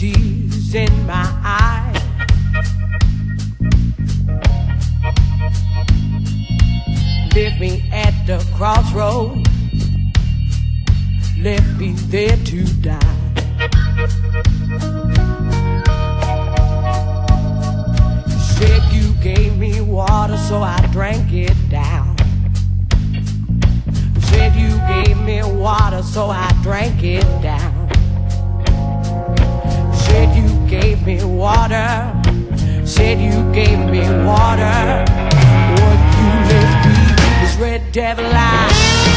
tears in my eyes. Me at the crossroad, left me there to die. You said you gave me water, so I drank it down. You said you gave me water, so I drank it down. Gave me water, said you gave me water. What you left me is red devil eyes.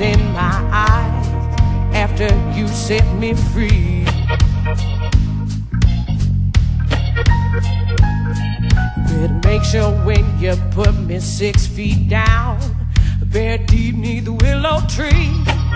In my eyes after you set me free? Better make sure when you put me six feet down, buried deep neath the willow tree.